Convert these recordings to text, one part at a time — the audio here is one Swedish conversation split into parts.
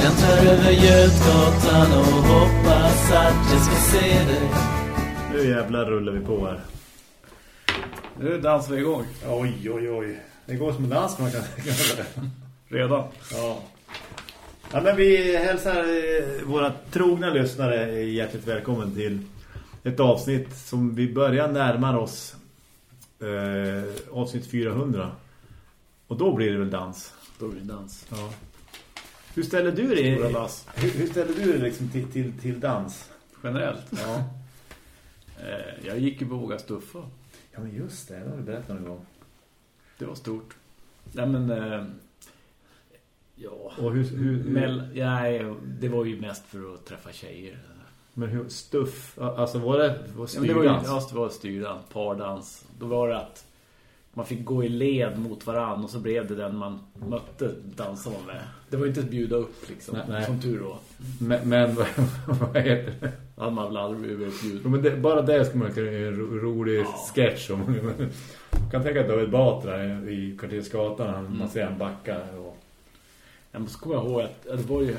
Släntar över Götgatan och hoppas att jag ska se dig Nu jävlar rullar vi på här. Nu dansar vi igång. Oj, oj, oj. Det går som en dans man kan säga. Redan. Ja. Ja, men vi hälsar eh, våra trogna lyssnare hjärtligt välkommen till ett avsnitt som vi börjar närma oss eh, avsnitt 400. Och då blir det väl dans. Då blir det dans. Ja. Hur ställer du dig hur, hur ställer du dig liksom till, till, till dans? Generellt. Ja. Eh, jag gick ju på Våga Stuffa. ja, men just det. Det har vi berättat någon gång. Det var stort. Nej men... Eh, ja. Och hur, hur, hur Mell, ja, det var ju mest för att träffa tjejer. men hur stuff, alltså var det var Ja, men det var ju styrdans? ja, det var styrdans, pardans. Då var det att man fick gå i led mot varann och så blev det den man mötte dansa med. Det var ju inte att bjuda upp liksom, Nej, nej. som tur var. Men, men vad, vad heter det? Då hade man väl aldrig blivit uppbjuden. Men det, bara det ska man kunna göra en ro, rolig Ja. sketch om. Jag kan tänka att David Batra i Kvartersgatan, Mm. man ser en backa. Och, Ja, men så kommer jag ihåg att det var ju,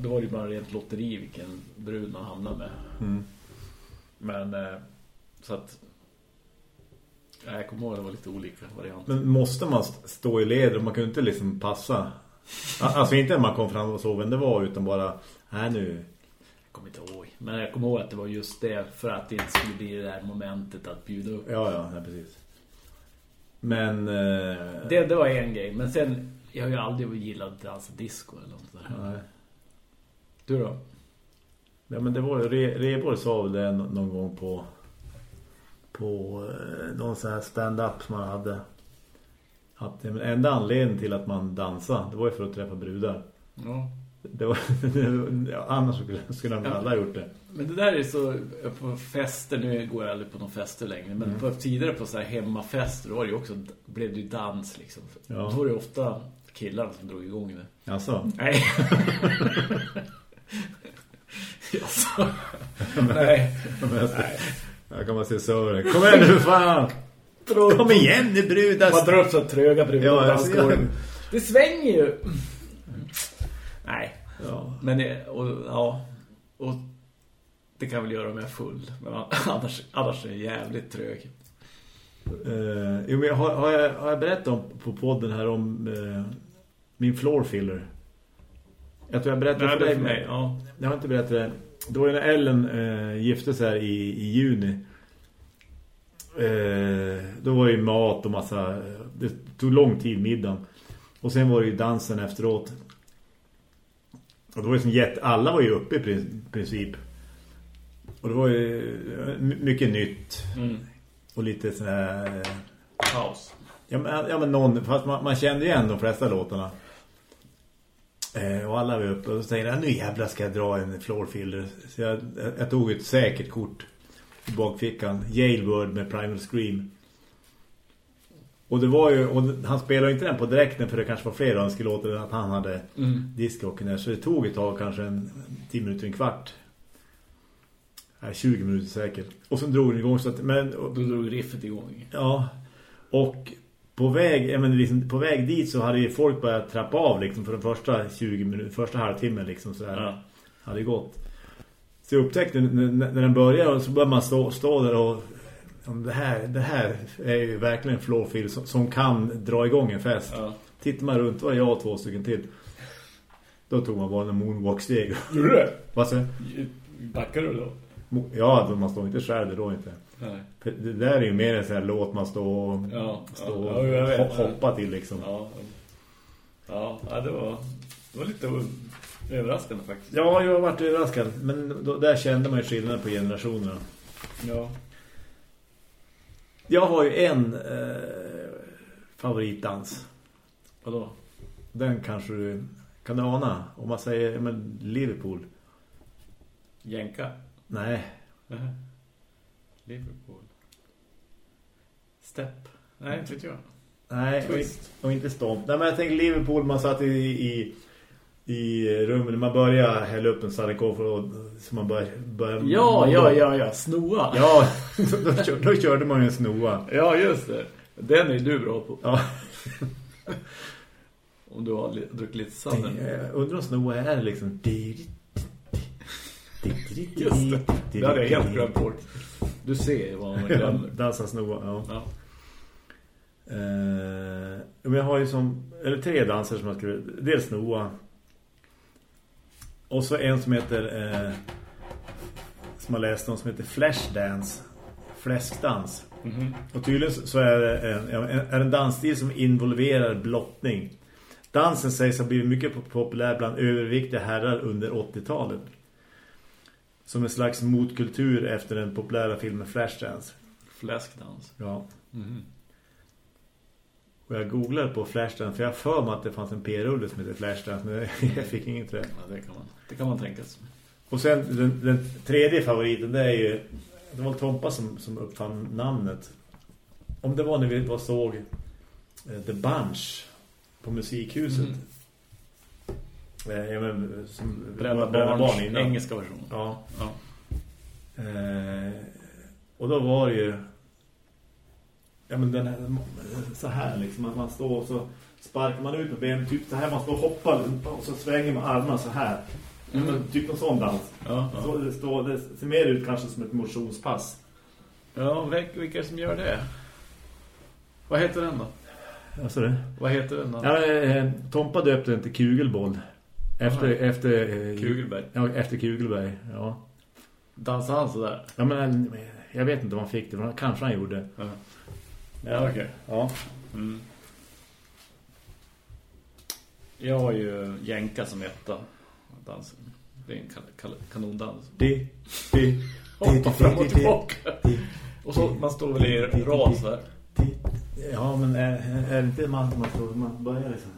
det var ju bara rent lotteri vilken brud man hamnade med. mm. Men eh, så att jag kommer ihåg att det var lite olika varianter. Men måste man st- stå i led och man kunde inte liksom passa? Alltså inte när man kom fram och såg vem det var utan bara, här nu. Jag kommer inte ihåg. Men jag kommer ihåg att det var just det för att det inte skulle bli det där momentet att bjuda upp. Ja, ja, ja precis. Men... Eh, Det, det var en grej. Men sen, jag har ju aldrig gillat dansa disco eller något där. nej. Du då? Ja, men det var Re, Reborg sa väl det nå- någon gång på på eh, någon sån här stand-up som man hade. Ja, men enda anledningen till att man dansade, det var ju för att träffa brudar. Ja. Det var, ja, annars skulle, skulle de alla ha gjort det. Men det där är så på fester, nu går jag aldrig på någon fester längre men Mm. på tidigare på så här hemmafester då var det ju också, blev det ju dans liksom. Ja. Då var det ofta killarna som drog igång det. Alltså, Nej. alltså. Nej. Nej. Jag kan bara se Sören. Kom igen nu, fan! Kom igen nu, brudar! Man drar upp så tröga brudar Ja, jag dansgården. Det svänger ju. Nej. Ja. Men det- och, ja. Och det kan väl göra mig full. Men annars, annars är det jävligt trög. Eh, jo, men har, har, jag, har jag berättat om, på podden här om eh, min floor filler? Jag tror jag berättade Nej, för är dig. för mig, ja. Jag har inte berättat det. Det var ju när Ellen eh, gifte sig här i, i juni. Eh, då var det ju mat och massa... Det tog lång tid middagen. Och sen var det ju dansen efteråt. Och det var ju som jätte... Alla var ju uppe i prin- princip. Och det var ju eh, my- mycket nytt. Mm. Och lite sån här... eh, Paus. Ja men, ja, men någon, fast man, man kände igen de flesta låtarna. Eh, och alla var uppe och så tänkte jag, nu jävlar ska jag dra en floorfiller. Så jag, jag, tog ett säkert kort i bakfickan. Jailbird med Primal Scream. Och det var ju, och han spelade inte den på direkten för det kanske var fler önskelåtar än att han hade Mm. discjocken där. Så det tog ett tag, kanske en 10 minuter, en kvart. Nej, 20 minuter säkert. Och sen drog den igång så att, men, och, Då drog riffet igång. Ja, och på väg, menar, liksom, på väg dit så hade ju folk börjat trappa av liksom, för de första 20 minuter, första halvtimmen liksom så här, Ja. hade gått. Så jag upptäckte när, när den började så började man stå, stå där och det här, det här är ju verkligen en som, som kan dra igång en fest. Ja. Tittar man runt var jag och två stycken till. Då tog man bara en moonwalk-steg. Gjorde du det? Vad säger Backar du då? Ja, man står inte själv då inte. Nej. Det där är ju mer en sån här låt man står och, Ja, står ja, ja, vet. ho- hoppa till liksom. Ja, ja, det, var, det var lite överraskande faktiskt. Ja, jag har varit överraskad. Men då, där kände man ju skillnad på generationerna. Ja. Jag har ju en eh, favoritdans. Vadå? Den kanske du kan du ana. Om man säger men Liverpool. Jänka? Nej. Nähä. Liverpool. Step? Nej, inte vet jag. Nej, Twist. och inte stomp. Nej, men jag tänker Liverpool, man satt i, i, i rummet. Man börjar hälla upp en Sarikov och så man börjar... börjar Ja, ja, ja, ja. Snoa. Ja, då, kör- då körde man ju en snoa. Ja, just det. Den är du bra på. Ja. Om du har druckit lite. Jag undrar om Snoa är liksom... Just det. Det hade jag helt glömt bort. Du ser vad man glömmer. Dansa Snoa, ja. Ja. Eh, men jag har ju som... Eller tre danser som jag skulle... Dels Snoa. Och så en som heter... Eh, som jag läste om som heter Flashdance. Fläskdans. Mhm. Och tydligen så- är det en, en, är en dansstil som involverar blottning. Dansen sägs ha blivit mycket pop- populär bland överviktiga herrar under 80-talet. Som en slags motkultur efter den populära filmen Flashdance. Fläskdans. Ja. Mhm. Och jag googlade på Flashdance för jag för mig att det fanns en P-rulle som heter Flashdance men jag fick inget träff. Ja, det kan man, det kan man tänka sig. Och sen den, den tredje favoriten det är ju det var Tompa som, som uppfann namnet. Om det var när vi var såg eh, The Bunch på musikhuset. Mm. Eh, ja, men, som Brända Brända barn, innan. engelska version. Ja. Ja. Eh, och då var det ju ja men den här, så här liksom att man står och så sparkar man ut med benen typ så här man står och hoppar och så svänger man armarna så här. Mm. Typ en sån dans. Ja, ja. Så det, står, det ser mer ut kanske som ett motionspass. ja vilka, som gör det? Vad heter den då? Alltså det. Vad heter den då? Ja, eh, Tompa döpte den till Kugelboll. Efter, Aha. efter, eh, Kugelberg. Ja, efter Kugelberg, ja. Dansar han sådär? Ja, men eh, jag vet inte om han fick det, men kanske han gjorde. Ja, ja okej. Ja. Mm. Jag har ju jänka som etta. Dansen. Det är en kan kan kanondans. Det, det, Hoppa fram och tillbaka. Och så man står väl i rad så här. Ja, men är, är det inte man, man, står, man börjar liksom...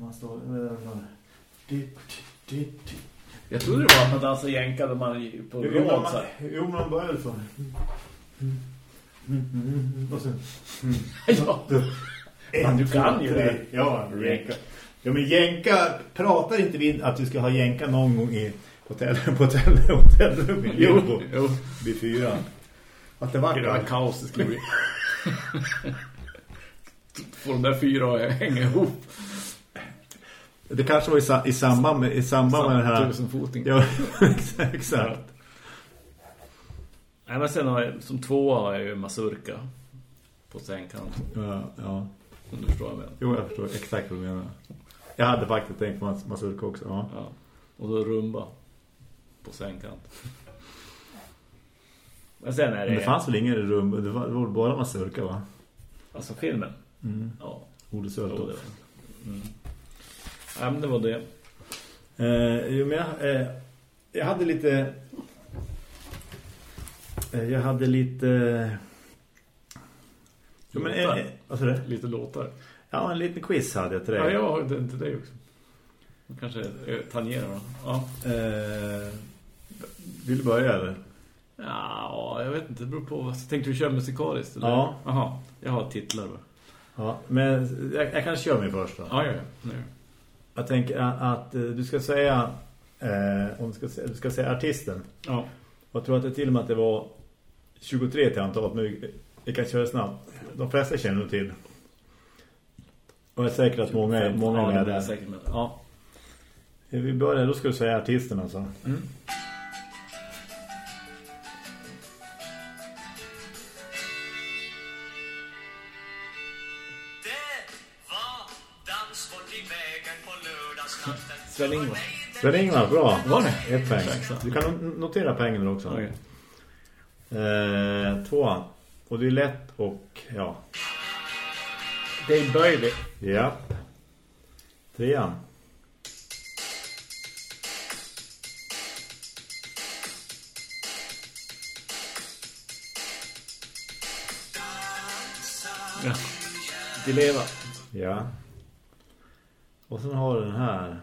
Man står... Jag trodde det var att man dansar jänka när man är på Jo, man, så här. jo, man börjar så. Och sen... Ja. Men du kan ju det. Ja, jänka. Ja, men jänka... Pratar inte vi att du ska ha jänka någon gång i hotell, på hotell, hotellrum i Jo, Ljungbo jo. vid fyra? Att det var Det var kaos det skulle bli. Får de där fyra hänga ihop. Det kanske var i, sa, i samband med, i samband med den här... Tusenfoting. Ja, exakt. Nej, men sen har jag, som tvåa har jag ju Mazurka på sängkant. Ja, ja. Om du förstår vad jag menar. Jo, jag förstår exakt vad du menar. Jag hade faktiskt tänkt på mas- mazurka också. Ja. Ja. Och så rumba på sängkant. Men sen är det... Men det fanns väl ingen rum, det var, det var bara mazurka va? Alltså filmen. Mm. Ja. Ordet det, också. mm. Ja, men det var det. Eh, jo, men jag, eh, jag hade lite... Eh, jag hade lite... Jo, men, eh, Låtar. eh, vad sa du? Lite låtar. Ja, en liten quiz hade jag till dig. Ja, jag har det till dig också. Kanske eh, tangerar då. Ja. Eh, vill du börja eller? ja, jag vet inte. Det beror på. Tänkte du köra musikaliskt? Eller? Ja. Jaha, jag har titlar då. Ja, men jag, jag kan köra mig först då. Ja, ja, ja. Jag tänker att, att eh, du ska säga eh, om du ska, säga, du ska säga artisten. Ja. Jag tror att det till och med att det var 23 till antalet, men vi, kan köra snabbt. De flesta känner nog till. Och jag är säker att många, är- många ja, är med det är där. säkert med. Ja. Vi börjar, då ska du säga artisten alltså. Mm. Sven-Ingvar. Sven-Ingvar, bra. Var det? Ett poäng. Du kan no- notera poängen också. Okej. Eh, tvåan. Och det är lätt och ja. Dave Bailey. Japp. Trean. Ja. De leva. Ja. Och sen har du den här.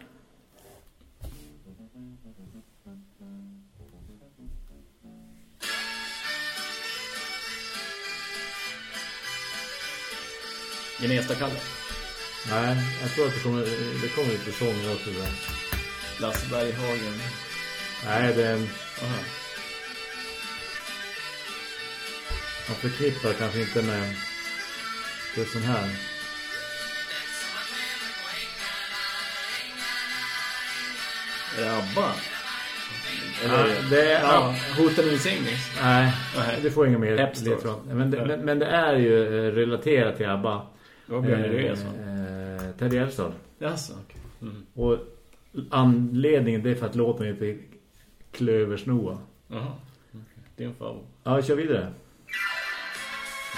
Gnesta-Kalle. Nej, jag tror att det kommer, det kommer lite sånger också där. Lasse Berghagen. Nej, det är en, Aha. man förknippar kanske inte med det är sån här. Är det ABBA? Ja, det är... Ja, Hotel and Singers. Nej, det får inga mer ledtråd. Men, det- men, men det är ju eh, relaterat till ABBA. Vad blir det Eh, så? eh, Ted Gärdestad. Jaså, okej. Mm. Och anledningen det är för att låten heter Klöversnoa. Jaha. okej. Din favorit. Ja, kör vidare.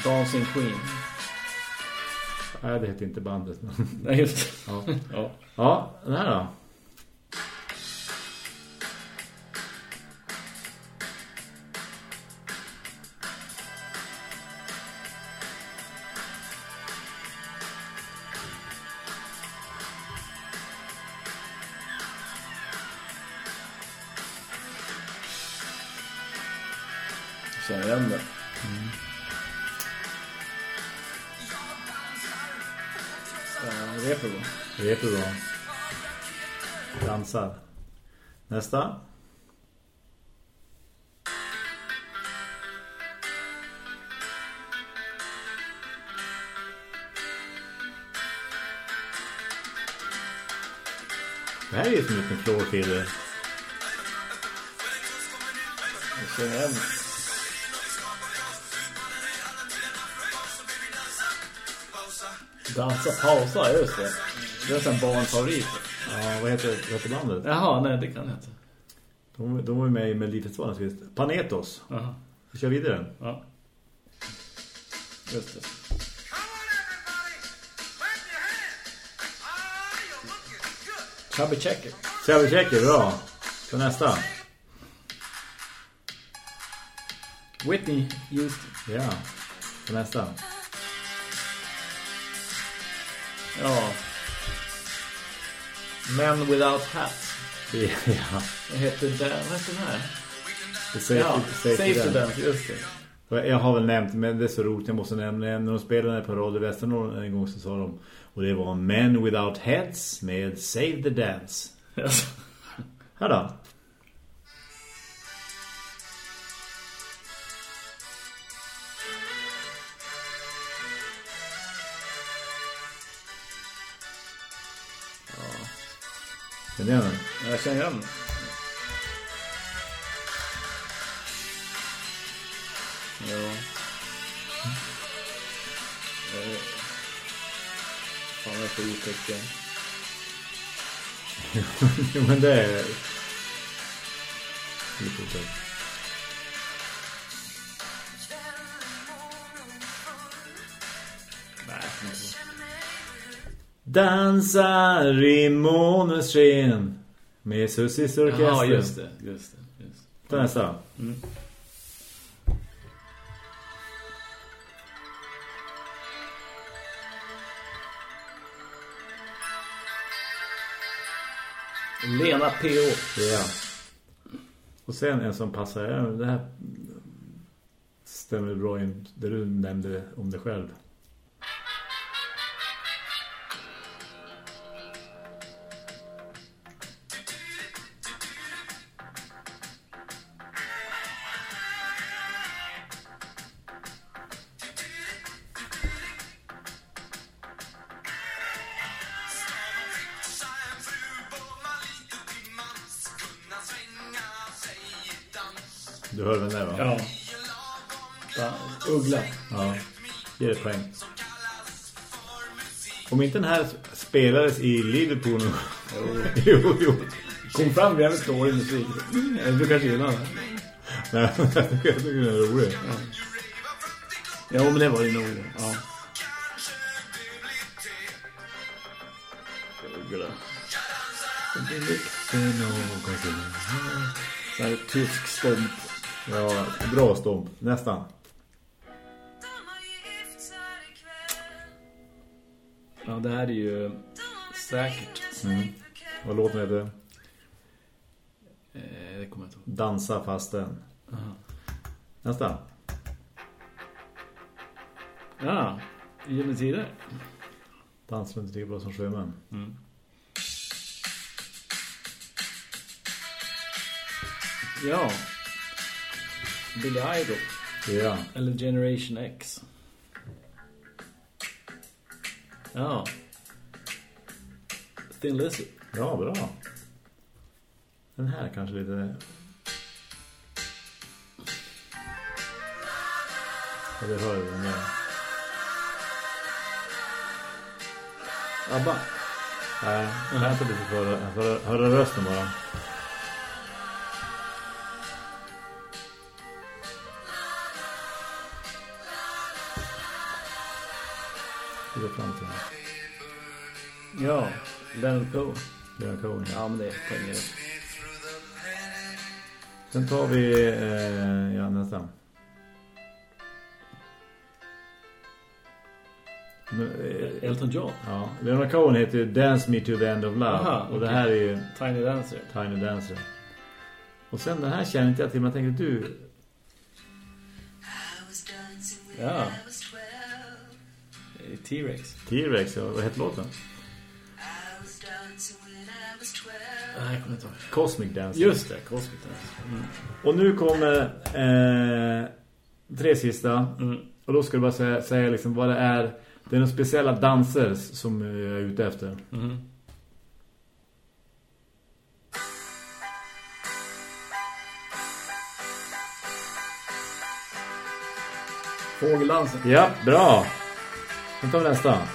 Dancing Queen. Nej, det heter inte bandet. Nej, just det. ja. Ja. ja, den här då. Känner igen det. Ja, det är bra. Dansar. Nästa. Det här är ju som en liten floorfiller. Jag känner igen Dansa, pausa, just det. Det är en barnfavorit. Ja, vad heter, vad heter bandet? Jaha, nej, det kan jag inte. De, de var ju med i Melodifestivalen sist. Panetos. Jaha, Vi kör vidare. ja. Just det. Chubby Checker. Chubby Checker, bra. Så nästa. Whitney Houston. Ja. Så nästa. Ja. Men Without Hats. Ja. Vad heter den? Vad heter den här? Det säger, Ja, to den. Dance, just det. Jag har väl nämnt, men det är så roligt, jag måste nämna. När de spelade på Radio Västernord en gång så sa de, och det var Men Without Heads med Save the Dance. Alltså, Här då. Känner igen den? Jag känner igen den. Ja. Eh, Fan, jag får uttrycka. Jo, men det är... Lite otäckt. Dansar i månens sken med Sussis orkester. Jaha, just det. Just det. Just. Ta nästa. Mm. Lena P.O. Ja. Och sen en som passar. ja, Det här stämmer bra in det du nämnde om dig själv. Om inte den här spelades i Liverpool nu. jo, jo. Kom fram jävligt dålig musik. Mm, Du kanske gillar den. Nej, jag tycker den är rolig. Ja, men det var ju nog. Ja. Så här tysk stomp. Ja, bra stomp. Nästan. Ja, det här är ju säkert. Mm. Vad låten heter? Eh, det kommer jag inte ihåg. Dansa fasten. Aha. Nästa. Ja, Gyllene Tider. Dansar inte lika bra som sjömän. Mm. Ja. Billy Idol. Ja. Eller Generation X. Ja. Thin Lizzy. Ja, bra. Den här kanske lite... Ja, det hör vi med. Abba. Nej, vänta lite för höra, höra rösten bara. Det går fram till den. Ja, Leonard Cohen. Leonard Cohen. Ja, men det är poängen. Sen tar vi eh, ja, nästan. Nu, eh, Elton John. Ja, Leonard Cohen heter ju Dance Me to the End of Love. Aha, och det okej. här är ju Tiny Dancer. Tiny Dancer. Och sen den här känner inte jag till, men jag tänker du... Ja. T-Rex. T-Rex, ja, vad heter låten? Nej, jag kommer inte ihåg. Cosmic Dancer. Just det, Cosmic Dancer. Mm. Och nu kommer eh, tre sista. Mm. Och då ska du bara säga, säga liksom vad det är. Det är några speciella danser som jag är ute efter. Mm. Fågeldansen. Ja, bra. Sen tar vi nästa.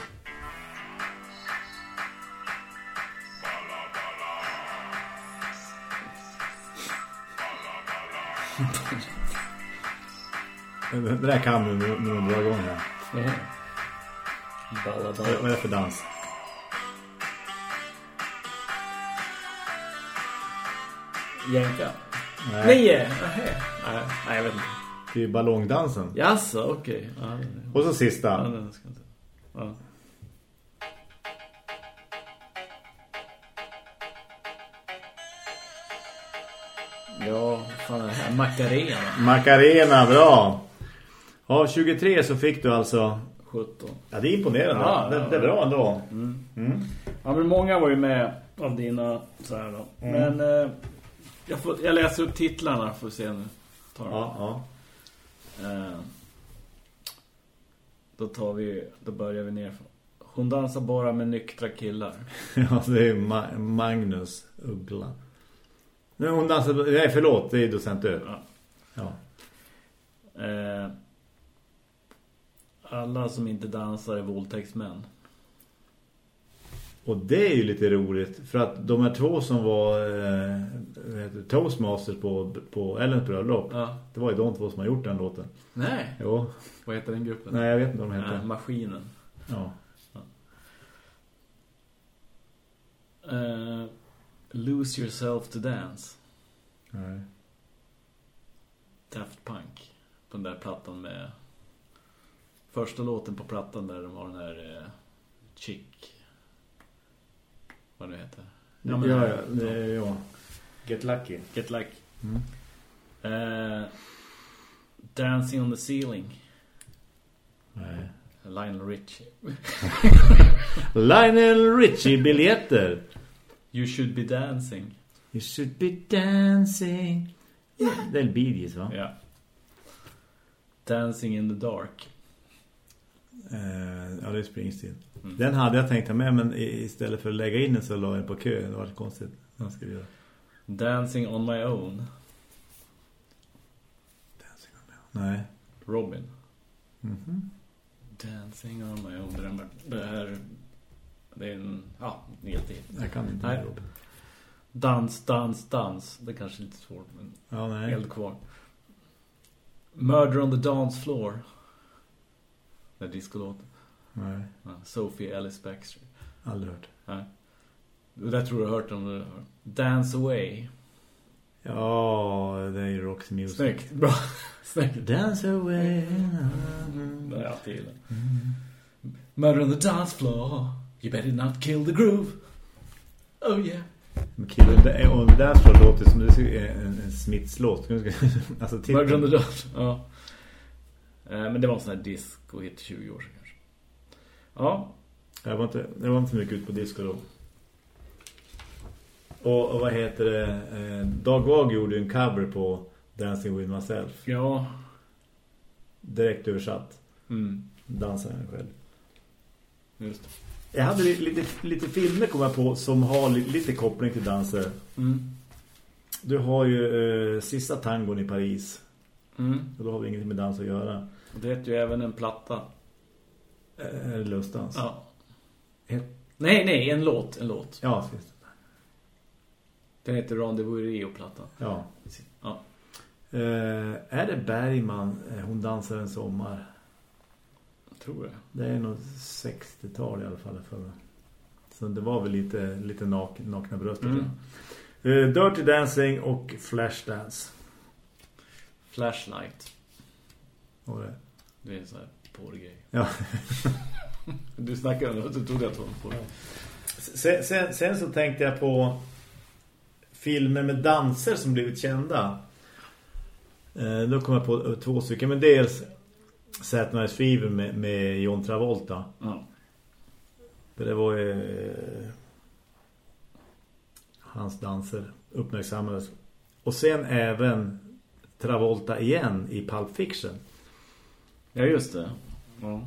Det där kan du nu igång här. Mm. Balla, balla. vad är det för dans? Jänka. Nej, Nej, nej, nej, jag vet inte. det är ballongdansen. Jaså, okej. Ja, Och så ja, sista. inte. Ja. Fan är det här? Macarena. Macarena, bra. Ja, 23 så fick du alltså... 17. Ja, det är imponerande. Ja, det, det är bra ändå. Ja, men många var ju med av dina så här då. Men eh, jag, får, jag läser upp titlarna för att se nu. Tar. Ja, ja. Eh, då tar vi, då börjar vi ner. Hon dansar bara med nyktra killar. Ja, det är Ma- Magnus Uggla. Nej, hon dansar... Nej, förlåt. Det är docent Ö. Ja. Ja. Eh, alla som inte dansar är våldtäktsmän. Och det är ju lite roligt. För att de här två som var eh, heter Toastmasters på, på Ellens bröllop. Ja. Det var ju de två som har gjort den låten. Nej, Jo. vad heter den gruppen? Nej, jag vet inte vad de heter. Eh, maskinen. Ja. Eh, Lose yourself to dance. Nej. Daft Punk. På den där plattan med... Första låten på plattan där de har den här... Eh, chick. Vad det heter. Ja, men- ja, ja, ja. Get Lucky. Get Like. Mm. Eh, Dancing on the Ceiling. Nej. Lionel Richie. Lionel Richie-biljetter. You should be dancing. You should be dancing. Det är Bee va? Ja. Dancing in the dark. Eh, ja, det är Springsteen. Mm. Den hade jag tänkt ta med, men istället för att lägga in den så la jag den på kö. Det var konstigt. Ska vi göra? Dancing on my own. Nej. Robin. Mhm. Dancing on my own. Det här- Det är en... Ja, jättehit. Jag kan inte Nej. Robin. Dans, dans, dans. Det är kanske lite svårt, men Ja, nej. eld kvar. Murder on the dance floor. Det är discolåten. Nej, Sophie Ellis Baxter. aldrig hört. Nej. Det där tror du har hört om du. Dance Away. Ja, det är ju Roxy Music. Snyggt. Bra. Snyggt. Dance away. Det jag alltid gillat. Murder on the dance floor. You better not kill the groove. Oh yeah. Men killen, det, och det där så låter som det är en, en Smiths-låt. Alltså, Murder on the dance. Ja. Eh, Men det var en sån här disco-hit 20 år sedan. Ja. Jag var inte, jag var inte så mycket ut på disco då. Och, och vad heter det? Eh, Dag Wag gjorde en cover på Dancing with myself. Ja. Direkt översatt. Mm. Dansar han själv. Just det. Jag hade li- lite, lite filmer kom jag på som har li, lite koppling till danser. Mm. Du har ju eh, sista tangon i Paris. Mm. Och då har vi ingenting med dans att göra. Och det heter ju även en platta. Eh, Är det lustdans? Ja. Het- Nej, nej, en låt. En låt. Ja, visst. Den heter Rendezvous Rio-plattan. Ja. Ja. Eh, är det Bergman, eh, Hon dansar en sommar? Jag tror det. Det är nog 60-tal i alla fall för mig. Så det var väl lite, lite nak nakna bröst. Mm. Eh, Dirty Dancing och Flashdance. Flashlight. Vad det? Det är sån här porrgrej. Ja. Du snackade om det, du tog det på. Sen, sen, sen så tänkte jag på filmer med danser som blivit kända. Eh, då kom jag på två stycken. Men dels Saturday Night Fever med, med John Travolta. Ja. För det var ju eh, hans danser uppmärksammades. Och sen även Travolta igen i Pulp Fiction. Ja, just det. Ja.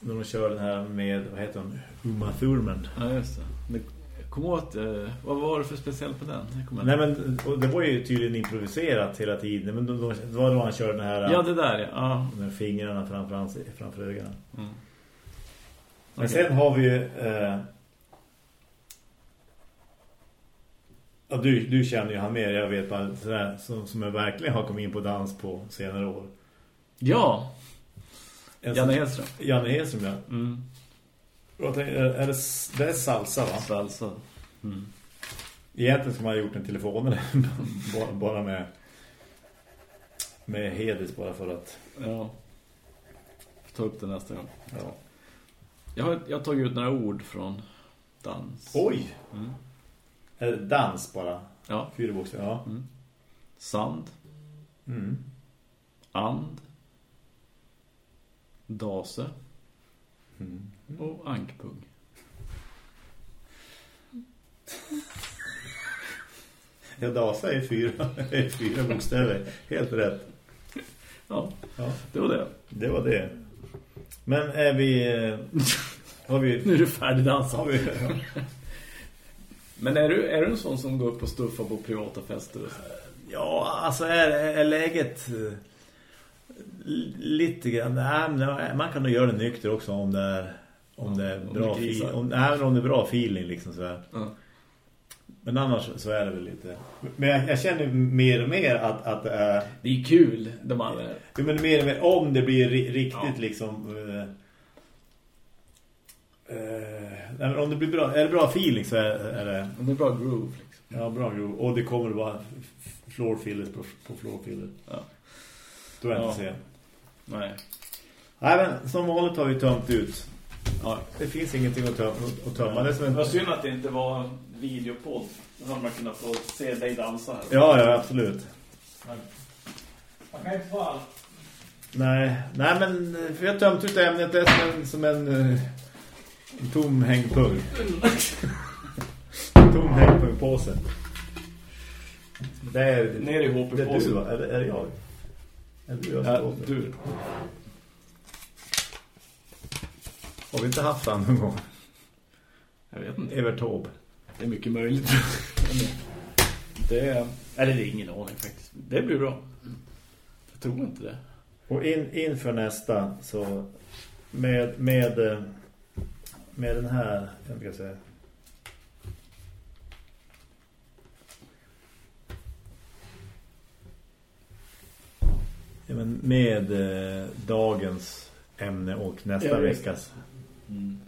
När de kör den här med, vad heter hon? Uma Thurman. Ja, just det. Men kom åt, eh, vad var det för speciellt på den? Nej men det var ju tydligen improviserat hela tiden. Men då, det var då han körde den här... Ja, det där, ja. ja. med fingrarna framför, hans, framför ögonen. Mm. Men Okej. sen har vi ju... Eh, ja, du, du känner ju han mer, jag vet bara sådär, som, som jag verkligen har kommit in på dans på senare år. Ja, En Janne Hedström. Janne Hedström, ja. Mm. Tänkte, Är, det, det är salsa va? Salsa. Mm. Egentligen skulle man ha gjort en telefon bara, bara med med Hedis bara för att Ja. Ta upp det nästa gång. ja. Jag har, jag har tagit ut några ord från dans. Oj! Mm. Är det dans bara? Ja. Fyra bokstäver, ja. Mm. Sand. Mm. And. Dase. Mm. Och ankpung. Ja, Dasa är fyra, är fyra bokstäver. Helt rätt. Ja, Ja, det var det. det var det. Men är vi... eh, Har vi... Nu är du färdig dansa. Har vi Men är du, är du en sån som går upp och stuffar på privata fester? ja, alltså är, är läget eh, lite grann... Nej, man kan nog göra det nykter också om det är, om det är Om bra det. Om, nej, men om det är bra feeling liksom så här. Ja. Men annars så är det väl lite... Men jag, jag känner mer och mer att, att det är... Det är kul, de andra. Jo, men mer och mer om det blir ri riktigt Ja. liksom... Eh, eh, nej, men om det blir bra, är det bra feeling så är, är det... Om det är bra groove liksom. Ja, bra groove. Och det kommer vara floor fillers på, på floor filler. Ja. Då är jag Ja. inte sen. Nej. Nej, men som vanligt har vi tömt ut. Ja. Det finns ingenting att tömma. Att tömma. Det är som en... Vad synd att det inte var videopodd. Då hade man kunnat få se dig dansa här. Ja, ja, absolut. Man kan inte få allt. Nej, nej men eh, vi har tömt ut ämnet. Det är som en, som en, eh, en tom hängpung. tom hängpung på sig. Det är, Ner i det HP-påsen. är det jag? Är det jag Ja, du. Har vi inte haft han någon gång? Jag vet inte. Evert Taube. Det är mycket möjligt. det är... Eller det är ingen aning faktiskt. Det blir bra. Jag tror inte det. Och in, inför nästa så med, med, eh, med den här, jag ska säga. Men med eh, dagens ämne och nästa Ja, veckas. Mm.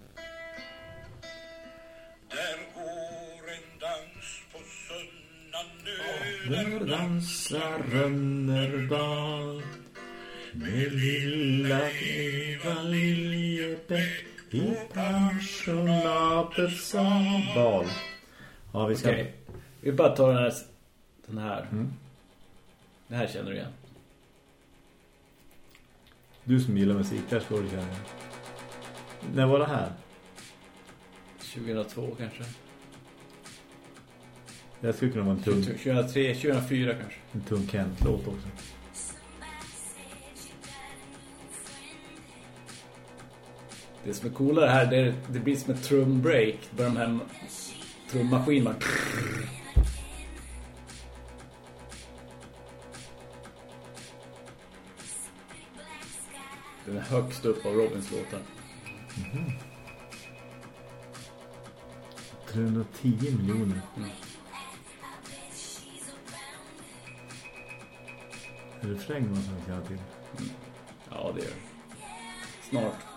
Där går en dans på söndagen Där dansar Rönnerbal med lilla Eva Liljebäck i pensionatets bal. Ja, vi ska... Okej. Vi bara tar den här. Den här. Mm. Det här känner du igen. Du som gillar musik, där ska du känna. När var det här? 2002 kanske. Det skulle kunna vara en tung, 2003, 2004 kanske. en tung Kent-låt också. Det som är coolare här, det, är, det blir som ett trumbreak. Bara de här trummaskinerna. Den är högst upp av Robins låtar. 310 miljoner. Är det refräng man kalla till? Ja, det gör det. Snart.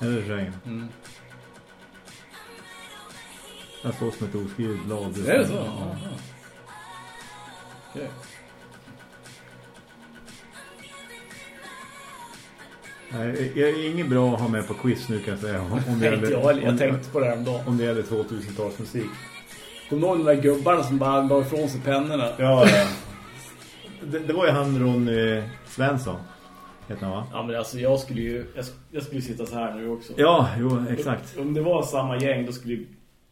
Är det refrängen? Mm. Jag står som ett oskrivet blad. Är det så? Ja. Okej. Nej, jag är ingen bra att ha med på quiz nu kan jag säga. Om, det gäller- jag. Jag om- tänkte på det om dagen. Om det gäller 2000-talsmusik. Kommer du ihåg de där gubbarna som bara la ifrån sig pennorna? Ja, ja. Det, det var ju han Ronny Svensson. Heter han va? Ja, men alltså jag skulle ju... Jag, jag skulle sitta så här nu också. Ja, jo, exakt. Om det var samma gäng, då skulle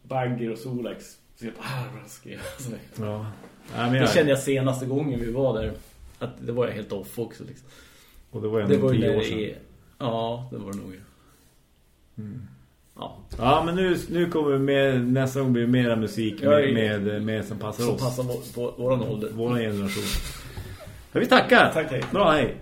Bagger och Solex på här ska jag säga. Ja. Nej, men Det jag, kände jag senaste gången vi var där. Att det var jag helt off också liksom. och det var ju Det ändå var tio år sedan. är... Ja, det var det nog ju. Ja, Ja, men nu, nu kommer vi med, nästa gång blir det mera musik med, med, med som passar som oss. passar vår, på våran ålder. Vår generation. Ja, vi tackar. Tack, hej. Bra, hej.